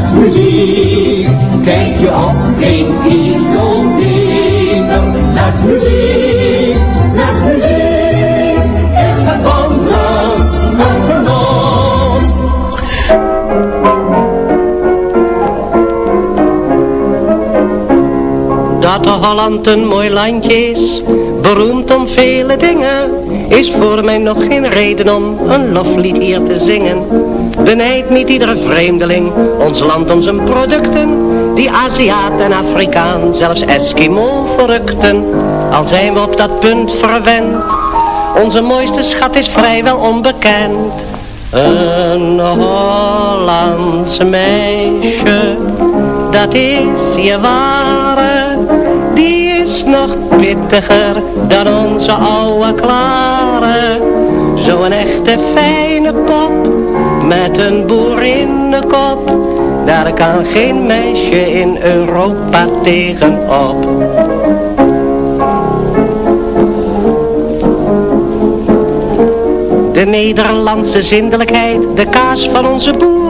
met muziek. Kijk je op in kilometer met muziek, met muziek. Is het wandelen genot. Dat Holland een mooi landje is, beroemd om vele dingen, is voor mij nog geen reden om een loflied hier te zingen. Benijd niet iedere vreemdeling ons land om zijn producten, die Aziat en Afrikaan, zelfs Eskimo verrukten. Al zijn we op dat punt verwend, onze mooiste schat is vrijwel onbekend. Een Hollands meisje, dat is je ware die is nog pittiger dan onze oude klare. Zo'n echte fijne pop, met een boerinnenkop. Daar kan geen meisje in Europa tegenop. De Nederlandse zindelijkheid, de kaas van onze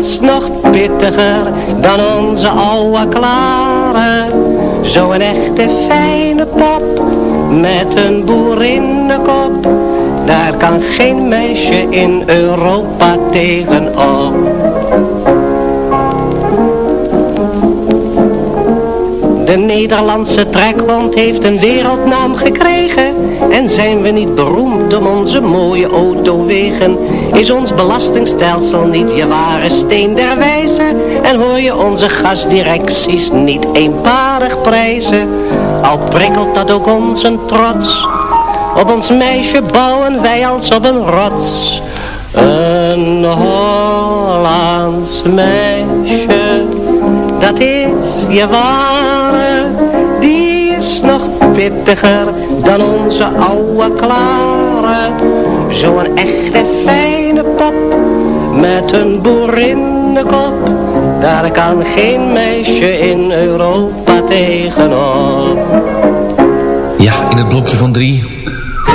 is nog pittiger dan onze oude klare. Zo'n echte fijne pop met een boerinnenkop. Daar kan geen meisje in Europa tegenop. De Nederlandse trekhond heeft een wereldnaam gekregen. En zijn we niet beroemd om onze mooie autowegen? Is ons belastingstelsel niet je ware steen der wijze? En hoor je onze gasdirecties niet eenparig prijzen? Al prikkelt dat ook ons een trots. Op ons meisje bouwen wij als op een rots. Een Hollands meisje, dat is je die nog pittiger dan onze oude klare. Zo'n echte fijne pop, met een boerinnenkop. Daar kan geen meisje in Europa tegenop. Ja, in het blokje van drie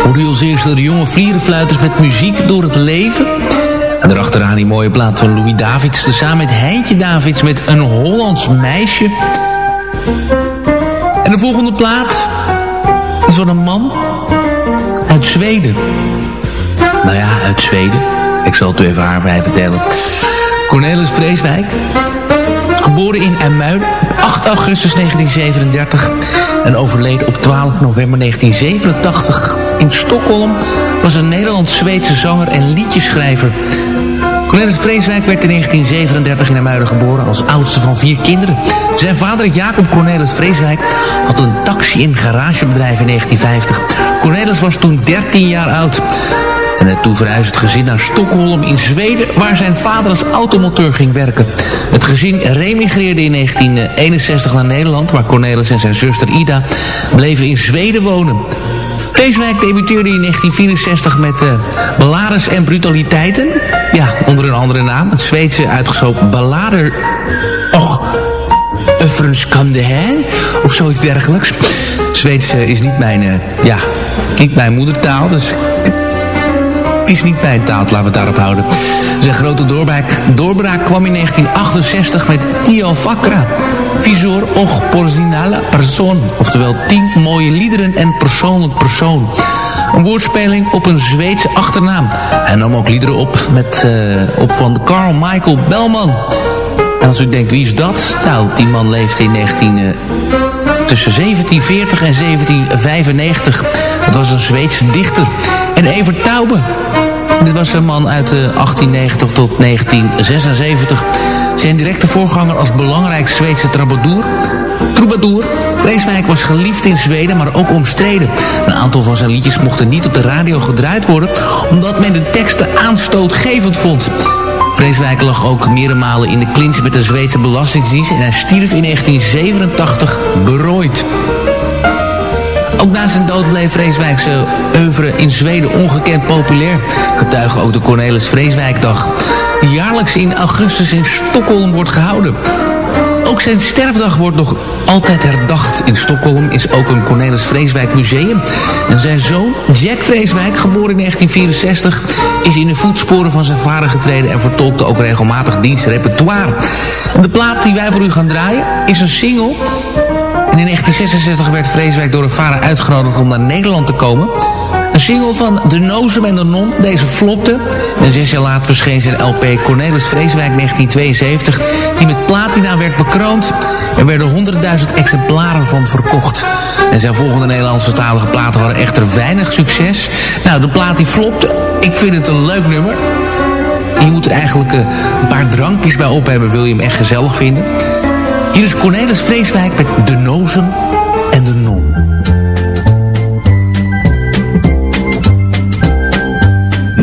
hoorde u als de jonge vlierenfluiters met muziek door het leven. En erachteraan die mooie plaat van Louis Davids, samen met Heintje Davids met een Hollands meisje. En de volgende plaat is van een man uit Zweden. Nou ja, uit Zweden. Ik zal het u even haar bij vertellen. Cornelis Vreeswijk. Geboren in Emuiden op 8 augustus 1937 en overleden op 12 november 1987 in Stockholm was een Nederlands-Zweedse zanger en liedjeschrijver. Cornelis Vreeswijk werd in 1937 in Emuiden geboren als oudste van vier kinderen. Zijn vader Jacob Cornelis Vreeswijk had een taxi- en garagebedrijf in 1950. Cornelis was toen 13 jaar oud. En toen verhuisde het gezin naar Stockholm in Zweden... waar zijn vader als automonteur ging werken. Het gezin remigreerde in 1961 naar Nederland... waar Cornelis en zijn zuster Ida bleven in Zweden wonen. Vreeswijk debuteerde in 1964 met uh, Ballades en Brutaliteiten. Ja, onder een andere naam. Het Zweedse uitgesproken ballader... Och, Öffrenskande hè? Of zoiets dergelijks. Zweeds uh, is niet mijn, uh, ja, niet mijn moedertaal, dus is niet mijn taal, laten we het daarop houden. Zijn grote doorbraak, doorbraak kwam in 1968 met Tio Vakra. Visor och personale persoon. Oftewel 10 mooie liederen en persoonlijk persoon. Een woordspeling op een Zweedse achternaam. Hij nam ook liederen op, met, uh, op van Carl Michael Bellman. En als u denkt, wie is dat? Nou, die man leefde in 19... Uh, tussen 1740 en 1795. Dat was een Zweedse dichter. En Evert Taube. Dit was een man uit de 1890 tot 1976. Zijn directe voorganger als belangrijk Zweedse troubadour. Troubadour. Vreeswijk was geliefd in Zweden, maar ook omstreden. Een aantal van zijn liedjes mochten niet op de radio gedraaid worden... omdat men de teksten aanstootgevend vond. Vreeswijk lag ook meerdere malen in de clinch met de Zweedse belastingdienst... en hij stierf in 1987 berooid. Ook na zijn dood bleef Vreeswijkse oeuvre in Zweden ongekend populair. Getuigen ook de Cornelis Vreeswijkdag, die jaarlijks in augustus in Stockholm wordt gehouden. Ook zijn sterfdag wordt nog altijd herdacht. In Stockholm is ook een Cornelis Vreeswijk museum. En zijn zoon, Jack Vreeswijk, geboren in 1964... is in de voetsporen van zijn vader getreden... en vertolkte ook regelmatig dienstrepertoire. De plaat die wij voor u gaan draaien is een single... En in 1966 werd Vreeswijk door een vader uitgenodigd om naar Nederland te komen. Een single van De Nozem en de Non, deze flopte. En zes jaar later verscheen zijn LP Cornelis Vreeswijk 1972... die met platina werd bekroond. Er werden 100.000 exemplaren van verkocht. En zijn volgende Nederlandse talige platen hadden echter weinig succes. Nou, de plaat die flopte. Ik vind het een leuk nummer. Je moet er eigenlijk eh, een paar drankjes bij op hebben... wil je hem echt gezellig vinden... Hier is Cornelis Vreeswijk met De Nozem en de Non.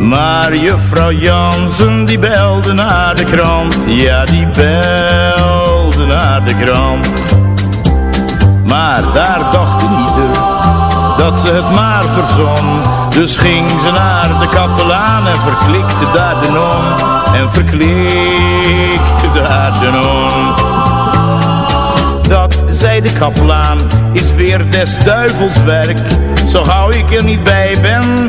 Maar juffrouw Jansen die belde naar de krant. Ja, die belde naar de krant. Maar daar dacht ieder dat ze het maar verzon. Dus ging ze naar de kapelaan en verklikte daar de non. En verklikte daar de non. Dat, zei de kapelaan, is weer des duivels werk. Zo gauw ik er niet bij ben,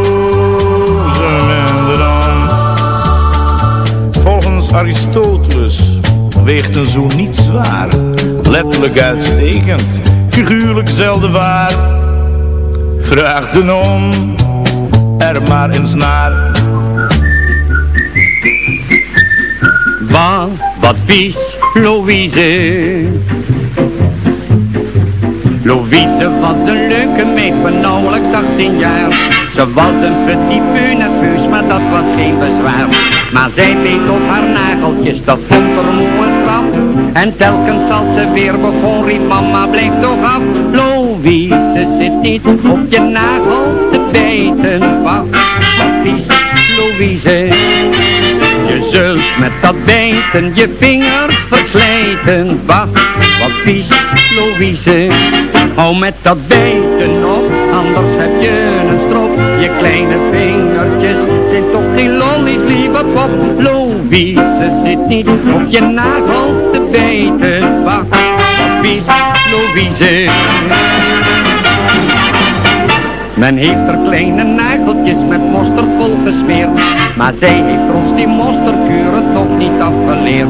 Aristoteles weegt een zoen niet zwaar. Letterlijk uitstekend, figuurlijk zelden waar Vraag de non er maar eens naar. Waar, wat vies, Louise. Louise was een leuke meid van nauwelijks 18 jaar. Ze was een petit peu nerveus, maar dat was geen bezwaar. Maar zij beet op haar nageltjes, dat vond er moe en. En telkens als ze weer begon, riep mama, blijf toch af. Louise zit niet op je nagels te bijten. Wat vies, Louise. Je zult met dat bijten je vingers verslijten. Wacht, wat vies, Louise. Hou met dat bijten op, anders heb je een strop. Je kleine vingertjes zijn toch geen lollies, lieve pop. Louise zit niet op je nagels te bijten. Wat vies, Louise. Men heeft er kleine nageltjes met mosterd vol gesmeerd. Maar zij heeft ons die mosterdkuren toch niet afgeleerd.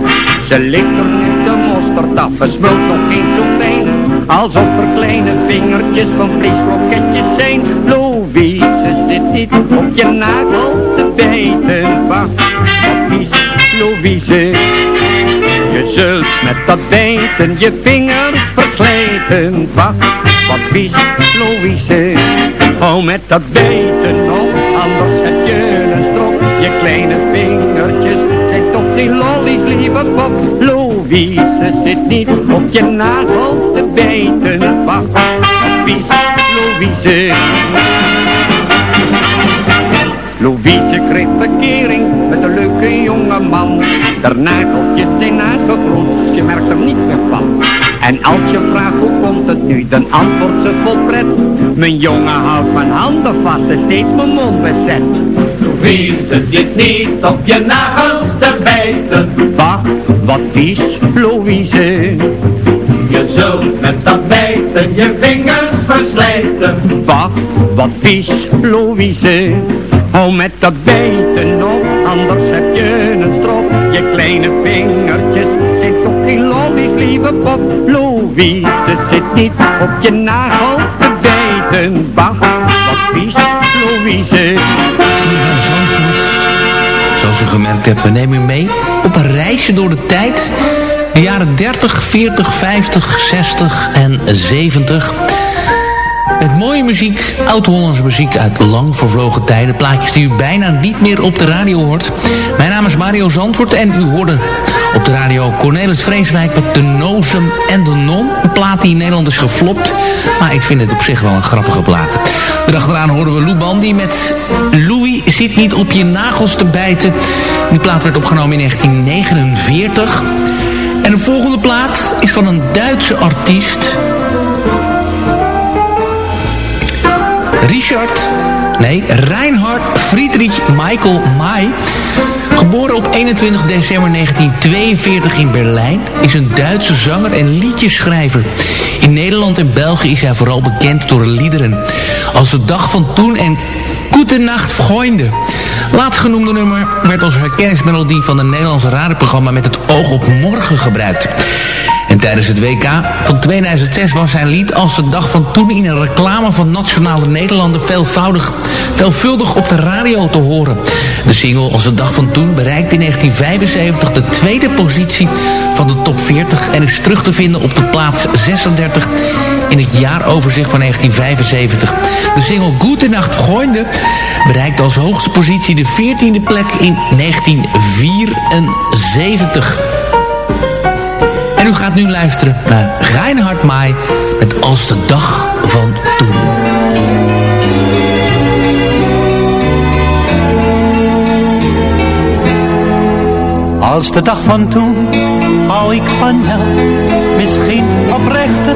Ze ligt er nu de mosterd af, smult nog geen zo fijn. Alsof er kleine vingertjes van vleeskroketjes zijn. Louise zit niet op je nagel te bijten. Wacht, vies, Louise. Je zult met dat bijten je vingers verslijten. Wacht, wat vies, Louise. Hou met dat bijten op, anders heb je een strop. Je kleine vingertjes die lollies, lieve pop. Louise zit niet op je nagel te bijten. Wacht, vies, Louise. Louise kreeg verkering met een leuke jonge man. Der nageltjes zijn nagegroeid, je merkt er niet meer van. En als je vraagt hoe komt het nu, dan antwoordt ze vol pret. Mijn jongen houdt mijn handen vast en steeds mijn mond bezet. Louise zit niet op je nagels te bijten. Wacht, wat vies, Louise. Je zult met dat bijten je vingers verslijten. Wacht, wat vies, Louise. Hou met dat bijten op, anders heb je een strop. Je kleine vingertjes zijn toch geen lollies, lieve pop. Louise zit niet op je nagel te bijten. Wacht, wat vies, Louise. CFM Zandvoort. Zoals u gemerkt hebt, we nemen u mee op een reisje door de tijd. De jaren 30, 40, 50, 60 en 70. Met mooie muziek, oud-Hollandse muziek uit lang vervlogen tijden. Plaatjes die u bijna niet meer op de radio hoort. Mijn naam is Mario Zandvoort en u hoorde op de radio Cornelis Vreeswijk met De Nozem en De Non. Een plaat die in Nederland is geflopt. Maar ik vind het op zich wel een grappige plaat. Erachteraan hoorden we Lou Bandy met Zit niet op je nagels te bijten. Die plaat werd opgenomen in 1949. En de volgende plaat is van een Duitse artiest... Richard, nee, Reinhard Friedrich Michael May, geboren op 21 december 1942 in Berlijn, is een Duitse zanger en liedjeschrijver. In Nederland en België is hij vooral bekend door liederen als De Dag van Toen en Goede Nacht Vrienden. Laatstgenoemde nummer werd als herkenningsmelodie van het Nederlandse radioprogramma met het oog op morgen gebruikt. En tijdens het WK van 2006 was zijn lied als de dag van toen in een reclame van Nationale Nederlanden veelvoudig, veelvuldig op de radio te horen. De single als de dag van toen bereikte in 1975 de tweede positie van de top 40 en is terug te vinden op de plaats 36 in het jaaroverzicht van 1975. De single Goede Nacht Vrienden bereikte als hoogste positie de 14e plek in 1974. En u gaat nu luisteren naar Reinhard Mai met Als de dag van toen. Als de dag van toen hou ik van jou, misschien oprechter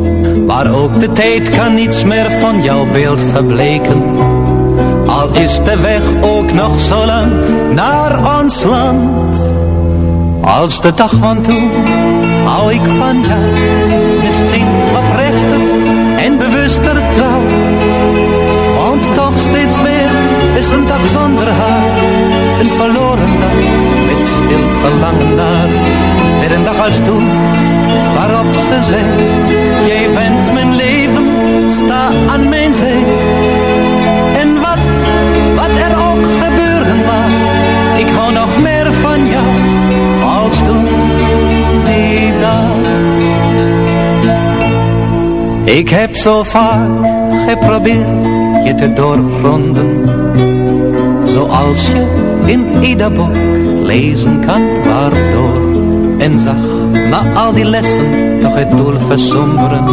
Maar ook de tijd kan niets meer van jouw beeld verbleken. Al is de weg ook nog zo lang naar ons land. Als de dag van toen hou ik van jou. Misschien oprechter en bewuster trouw. Want toch steeds weer is een dag zonder haar. Een verloren dag met stil verlangen naar. Weer een dag als toen waarop ze zei. Ik heb zo vaak geprobeerd je te doorgronden. Zoals je in ieder boek lezen kan waardoor. En zag na al die lessen toch het doel versomberen.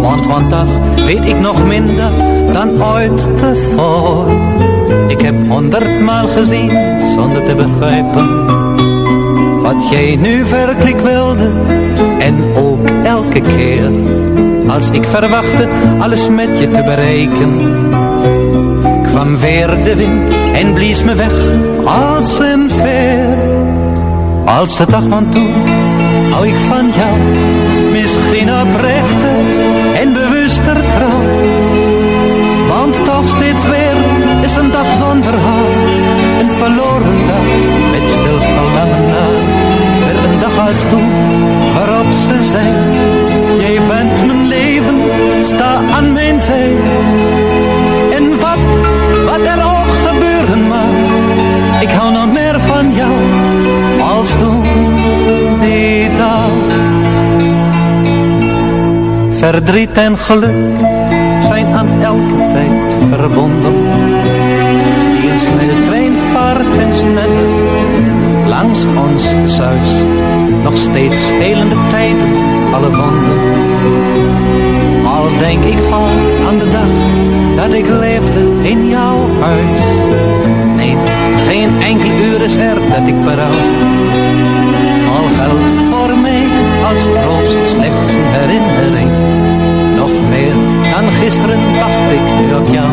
Want vandaag weet ik nog minder dan ooit tevoren. Ik heb honderdmaal gezien zonder te begrijpen. Wat jij nu werkelijk wilde en ook elke keer als ik verwachtte alles met je te bereiken kwam weer de wind en blies me weg als een veer. Als de dag van toen hou ik van jou, misschien oprechter en bewuster trouw. Want toch steeds weer is een dag zonder haar, Verdriet en geluk zijn aan elke tijd verbonden. Die een snelle trein vaart en sneller langs ons zuis. Nog steeds helende tijden, alle wonden. Al denk ik vaak aan de dag dat ik leefde in jouw huis. Nee, geen enkel uur is er dat ik berouw. Al geldt voor mij als troost slechts een herinnering. Nog meer dan gisteren wacht ik nu op jou.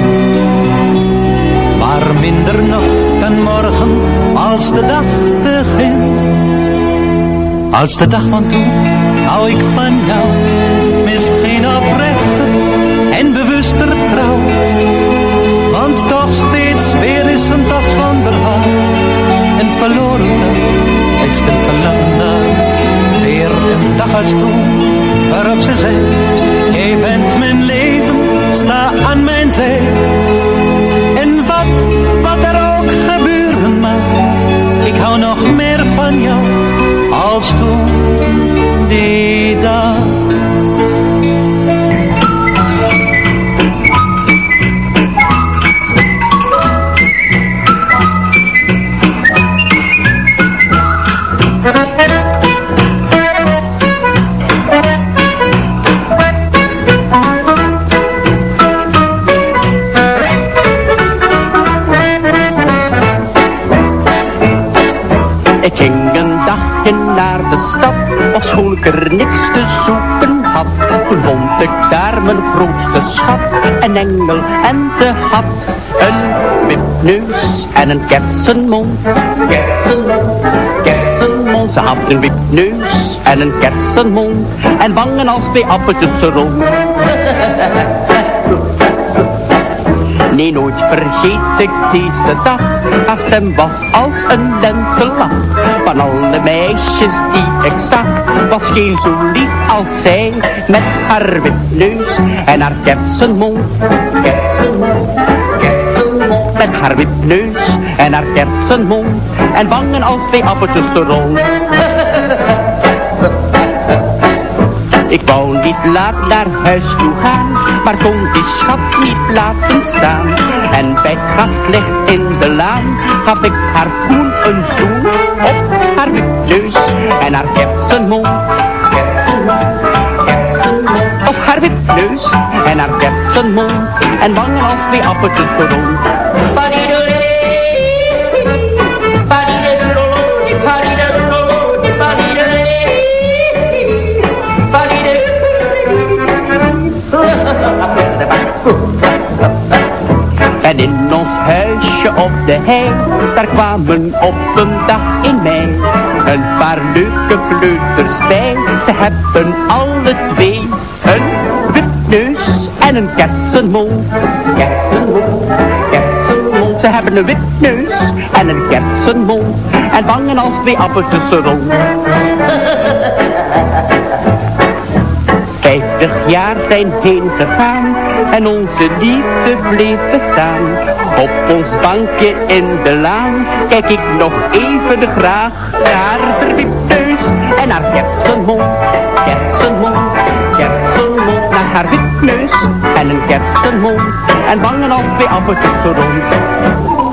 Maar minder nog dan morgen als de dag begint. Als de dag van toen hou ik van jou, misschien oprechter en bewuster trouw. Want toch steeds weer is een dag zonder haar, een verloren dag, het stil verlangen. Weer een dag als toen, waarop ze zei, die dag. Ik ging een dagje naar de stad, ofschoon ik er niks te zoeken had. Vond ik daar mijn grootste schat, een engel en ze had een wipneus en een kersenmond. Kersenmond, kersenmond, ze had een wipneus en een kersenmond en wangen als twee appeltjes rond. Nee, nooit vergeet ik deze dag. Haar stem was als een lentelach. Van alle meisjes die ik zag, was geen zo lief als zij. Met haar wipneus en haar kersenmond. Kersenmond, kersenmond. Met haar wipneus en haar kersenmond. En wangen als twee appeltjes rond. Ik wou niet laat naar huis toe gaan, maar kon die schat niet laten staan. En bij het gaslicht in de laan gaf ik haar toen een zoen op haar wipneus en haar kersenmond. Op haar wipneus en haar kersenmond en wangen als twee appeltjes zo En in ons huisje op de hei, daar kwamen op een dag in mei een paar leuke vleuters bij. Ze hebben alle twee een wipneus en een kersenmol. Kersenmol, kersenmol. Ze hebben een wipneus en een kersenmol en wangen als twee appeltjes rond. Vijftig jaar zijn heen gegaan en onze liefde bleef bestaan. Op ons bankje in de laan kijk ik nog even graag naar wipneus en haar kersenmond. Kersenmond, kersenmond, naar haar wipneus en een kersenmond en wangen als twee appeltjes rond.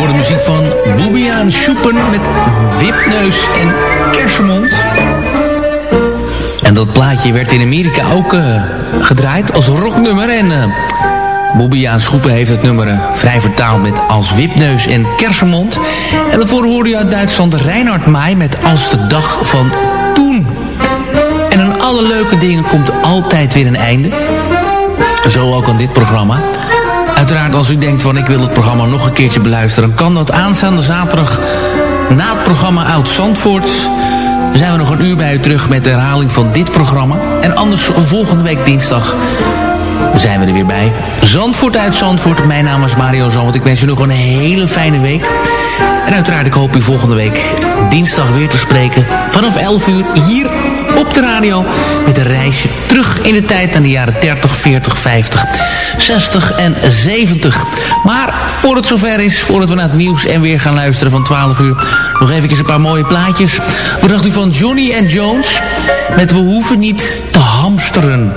Horen muziek van Boebiaan Schoepen met Wipneus en Kersenmond. En dat plaatje werd in Amerika ook uh, gedraaid als rocknummer. En uh, Boebiaan Schoepen heeft het nummer uh, vrij vertaald met als Wipneus en Kersenmond. En daarvoor hoorde je uit Duitsland Reinhard Maai met Als de dag van toen. En aan alle leuke dingen komt altijd weer een einde. Zo ook aan dit programma. Uiteraard als u denkt van ik wil het programma nog een keertje beluisteren... kan dat aanstaande zaterdag na het programma Oud Zandvoort. Zijn we nog een uur bij u terug met de herhaling van dit programma. En anders volgende week dinsdag zijn we er weer bij. Zandvoort uit Zandvoort. Mijn naam is Mario Zandvoort. Ik wens u nog een hele fijne week. En uiteraard ik hoop u volgende week dinsdag weer te spreken. Vanaf 11 uur hier op de radio met een reisje terug in de tijd naar de jaren 30, 40, 50, 60 en 70. Maar voor het zover is, voordat we naar het nieuws en weer gaan luisteren van 12 uur, nog even een paar mooie plaatjes. Wat dacht u van Johnny and Jones met We hoeven niet te hamsteren.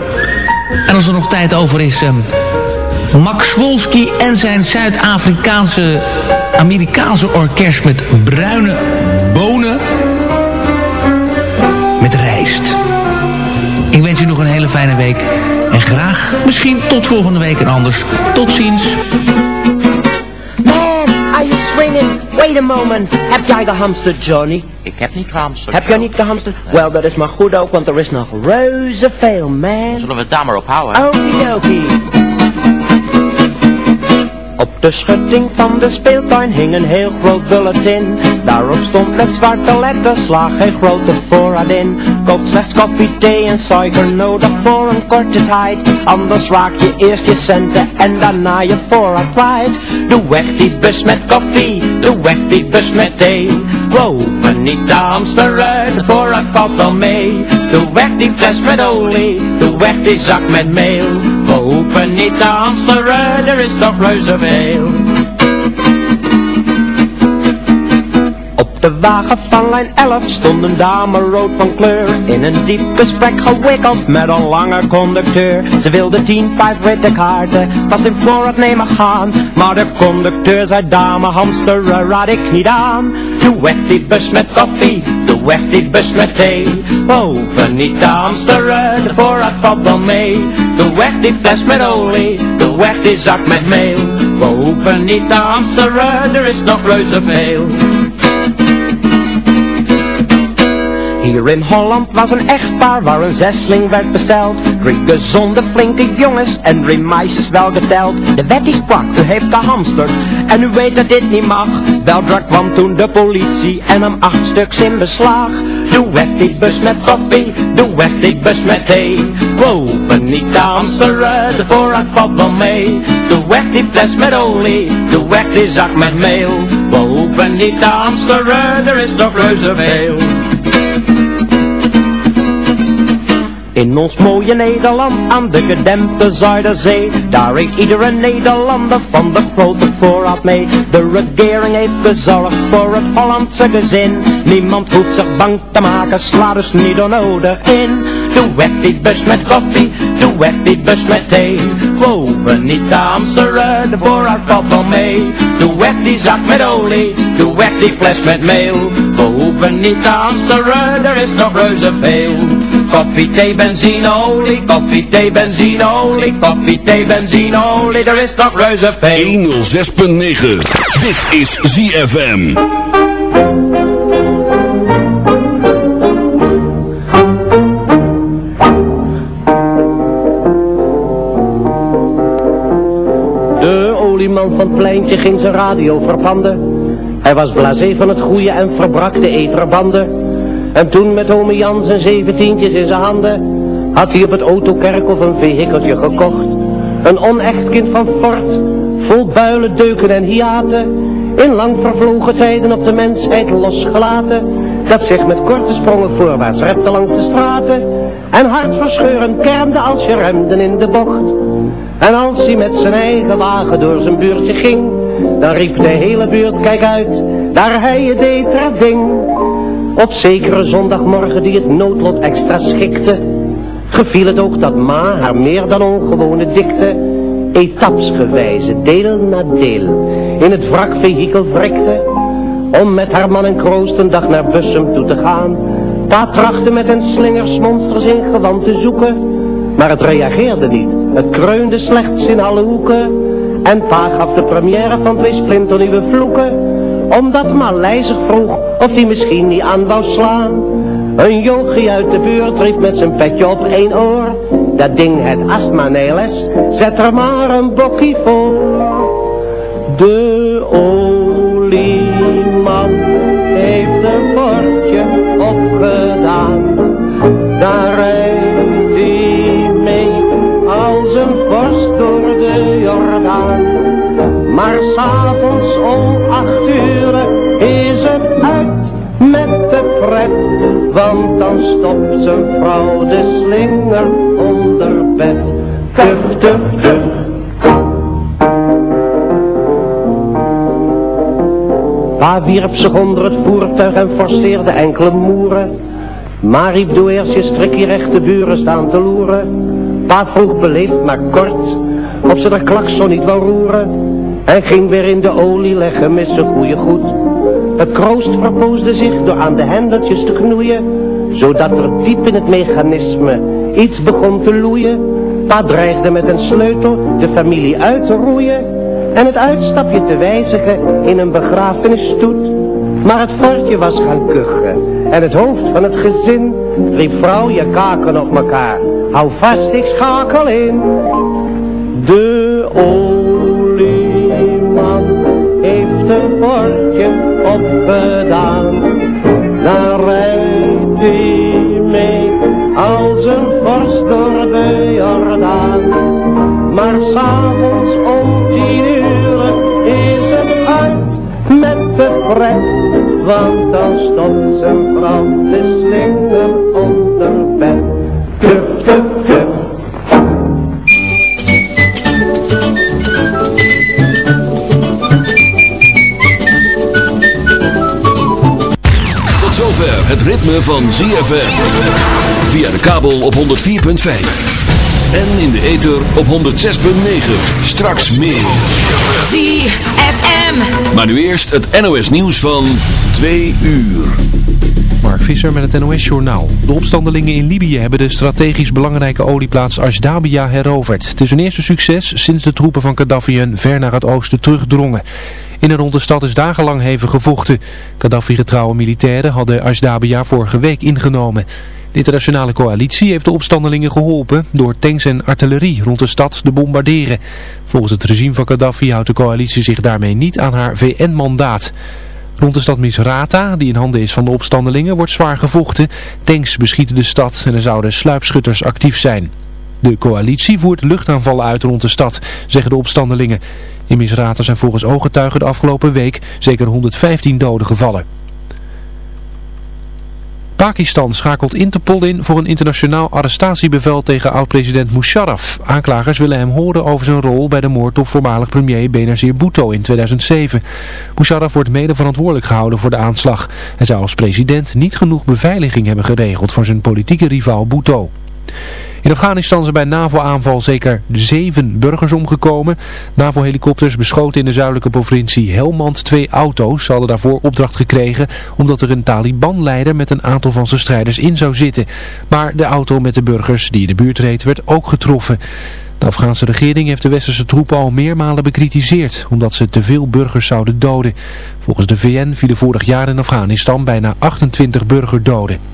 En als er nog tijd over is, um, Max Wolski en zijn Zuid-Afrikaanse Amerikaanse orkest met bruine fijne week. En graag, misschien tot volgende week en anders. Tot ziens. Man, are you swinging? Wait a moment. Heb jij gehamsterd, Johnny? Ik heb niet gehamsterd. Heb jij niet gehamsterd? Wel, dat is maar goed ook, want er is nog reuze veel, man. Zullen we het daar maar op houden? Okidoki. Op de schutting van de speeltuin hing een heel groot bulletin. Daarop stond met zwarte letters slag een grote voorraad in. Koop slechts koffie, thee en suiker nodig voor een korte tijd. Anders raak je eerst je centen en daarna je voorraad kwijt. Doe weg die bus met koffie, doe weg die bus met thee. We hoeven niet te hamsteren, de voorraad valt wel mee. Doe weg die fles met olie, doe weg die zak met meel. We hoeven niet te hamsteren, er is toch reuze veel. De wagen van lijn 11 stond een dame rood van kleur. In een diep gesprek gewikkeld met een lange conducteur. Ze wilde tien, vijf witte kaarten, vast in voorraad nemen gaan. Maar de conducteur zei dame hamsteren raad ik niet aan. Doe weg die bus met koffie, doe weg die bus met thee. Hoeven niet te hamsteren, de voorraad valt wel mee. Doe weg die fles met olie, doe weg die zak met meel. We hoeven niet te hamsteren, er is nog reuze veel Hier in Holland was een echtpaar waar een zesling werd besteld. Drie gezonde flinke jongens en drie meisjes wel geteld. De wet die sprak, u heeft gehamsterd en u weet dat dit niet mag. Weldra kwam toen de politie en hem acht stuks in beslag. Doe weg die bus met koffie, doe weg die bus met thee. We hoeven niet te hamsteren, de voorraad valt wel mee. Doe weg die fles met olie, doe weg die zak met meel. We hoeven niet te hamsteren, er is nog reuze veel. In ons mooie Nederland aan de gedempte Zuiderzee Daar heeft iedere Nederlander van de grote voorraad mee De regering heeft gezorgd voor het Hollandse gezin Niemand hoeft zich bang te maken, sla dus niet onnodig in Doe bus met koffie, doe bus met thee Wow, hoeven niet te hamsteren voor haar valt mee. Doe die zak met olie, doe die fles met meel. We hoeven niet te hamsteren, er is nog reuze veel. Koffie, thee, benzine, olie, koffie, thee, benzine, olie, koffie, thee, benzine, olie, er is nog reuze veel. 106.9, dit is ZFM. De olieman van het pleintje ging zijn radio verpanden. Hij was blasé van het goede en verbrak de eterbanden. En toen met ome Jan zijn zeventientjes in zijn handen, had hij op het autokerkhof een vehikeltje gekocht. Een onecht kind van Fort, vol builen, deuken en hiaten. In lang vervlogen tijden op de mensheid losgelaten. Dat zich met korte sprongen voorwaarts repte langs de straten. En hartverscheurend kermde als je remde in de bocht. En als hij met zijn eigen wagen door zijn buurtje ging, dan riep de hele buurt, kijk uit, daar hij je deed dat ding. Op zekere zondagmorgen die het noodlot extra schikte, geviel het ook dat ma haar meer dan ongewone dikte, etapsgewijze, deel na deel, in het wrakvehikel wrikte, om met haar man en kroost een dag naar Bussum toe te gaan. Pa trachtte met een slingersmonsters in gewand te zoeken, maar het reageerde niet. Het kreunde slechts in alle hoeken. En pa gaf de première van twee splinternieuwe vloeken. Omdat Malij zich vroeg of hij misschien niet aan wou slaan. Een jochie uit de buurt riep met zijn petje op één oor. Dat ding het astma neles, zet er maar een bokkie voor. De olieman heeft een bordje opgedaan. Daar rijdt hij mee als een vorst door de Jordaan. Maar s'avonds om acht uur is het uit met de pret. Want dan stopt zijn vrouw de slinger onder bed. Tuf, tuf, tuf. Pa wierp zich onder het voertuig en forceerde enkele moeren. Maar riep doe eerst je strikje rechte buren staan te loeren. Pa vroeg beleefd maar kort, of ze de klakson niet wou roeren. En ging weer in de olie leggen met zijn goede goed. Het kroost verpoosde zich door aan de hendeltjes te knoeien. Zodat er diep in het mechanisme iets begon te loeien. Pa dreigde met een sleutel de familie uit te roeien. En het uitstapje te wijzigen in een begrafenisstoet. Maar het fortje was gaan kuchen. En het hoofd van het gezin riep vrouw je kaken op elkaar. Hou vast, ik schakel in. De olieman opgedaan. Daar rijdt hij mee als een vorst door de Jordaan. Maar s'avonds om tien uur is het uit met de pret. Want dan stopt zijn vrouw de onder bed. Het ritme van ZFM. Via de kabel op 104.5. En in de ether op 106.9. Straks meer. ZFM. Maar nu eerst het NOS nieuws van 2 uur. Mark Visser met het NOS Journaal. De opstandelingen in Libië hebben de strategisch belangrijke olieplaats Ashdabia heroverd. Het is hun eerste succes sinds de troepen van Gaddafi ver naar het oosten terugdrongen. In en rond de stad is dagenlang hevig gevochten. Gaddafi-getrouwe militairen hadden Ashdabia vorige week ingenomen. De internationale coalitie heeft de opstandelingen geholpen door tanks en artillerie rond de stad te bombarderen. Volgens het regime van Gaddafi houdt de coalitie zich daarmee niet aan haar VN-mandaat. Rond de stad Misrata, die in handen is van de opstandelingen, wordt zwaar gevochten. Tanks beschieten de stad en er zouden sluipschutters actief zijn. De coalitie voert luchtaanvallen uit rond de stad, zeggen de opstandelingen. In Misrata zijn volgens ooggetuigen de afgelopen week zeker 115 doden gevallen. Pakistan schakelt Interpol in voor een internationaal arrestatiebevel tegen oud-president Musharraf. Aanklagers willen hem horen over zijn rol bij de moord op voormalig premier Benazir Bhutto in 2007. Musharraf wordt mede verantwoordelijk gehouden voor de aanslag. Hij zou als president niet genoeg beveiliging hebben geregeld voor zijn politieke rivaal Bhutto. In Afghanistan zijn bij NAVO-aanval zeker zeven burgers omgekomen. NAVO-helikopters beschoten in de zuidelijke provincie Helmand twee auto's. Ze hadden daarvoor opdracht gekregen omdat er een Taliban-leider met een aantal van zijn strijders in zou zitten. Maar de auto met de burgers die in de buurt reed werd ook getroffen. De Afghaanse regering heeft de westerse troepen al meermalen bekritiseerd, omdat ze te veel burgers zouden doden. Volgens de VN vielen vorig jaar in Afghanistan bijna 28 burgerdoden.